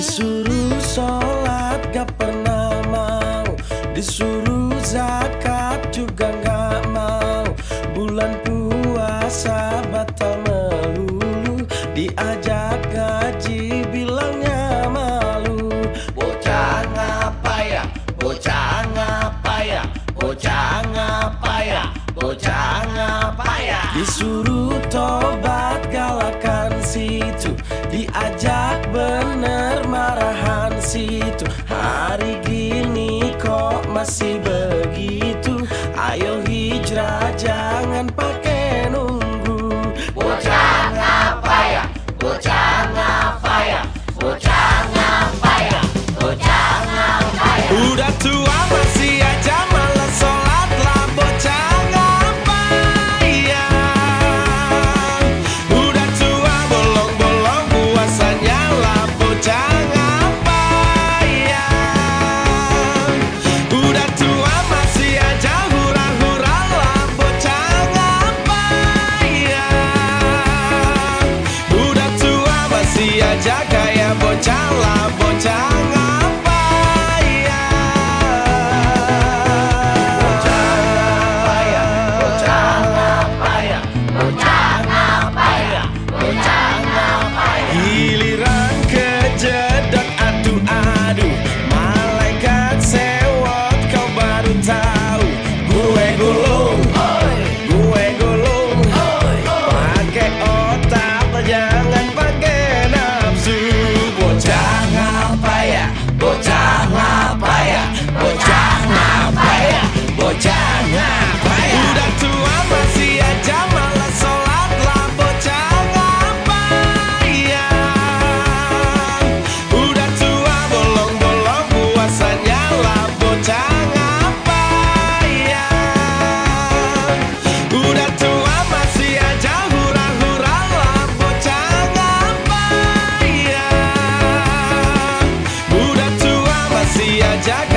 Disuruh sholat gak pernah mau. Disuruh zakat juga gak mau. Bulan puasa batal melulu. Diajak gaji bilangnya malu. Bocah ngapa ya, bocah ngapa ya? Bocah ngapa ya, bocah ngapa ya? Disuruh tobat galakan situ. Diajak bener hijrah jangan pakai nunggu. Bocah ngapa ya, bocah ngapa ya Bocah ngapa ya, bocah ngapa ya Udah tua chao. Jack.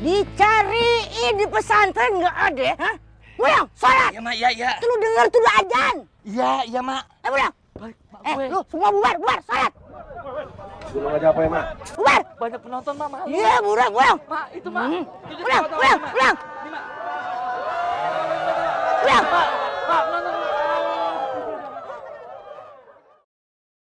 Dicariin di pesantren nggak ada. Hah? Buyang, sholat. Ya mak, ya ya. Itu lu denger tuh lu ajan. Iya, iya mak. Eh, Buyang. Eh, lu semua bubar, bubar, sholat. Belum aja apa ya, Mak? Bubar. Banyak penonton mak. Iya, bubar, Buyang. Mak, itu mak. Hmm. Buyang, Mak. Buyang.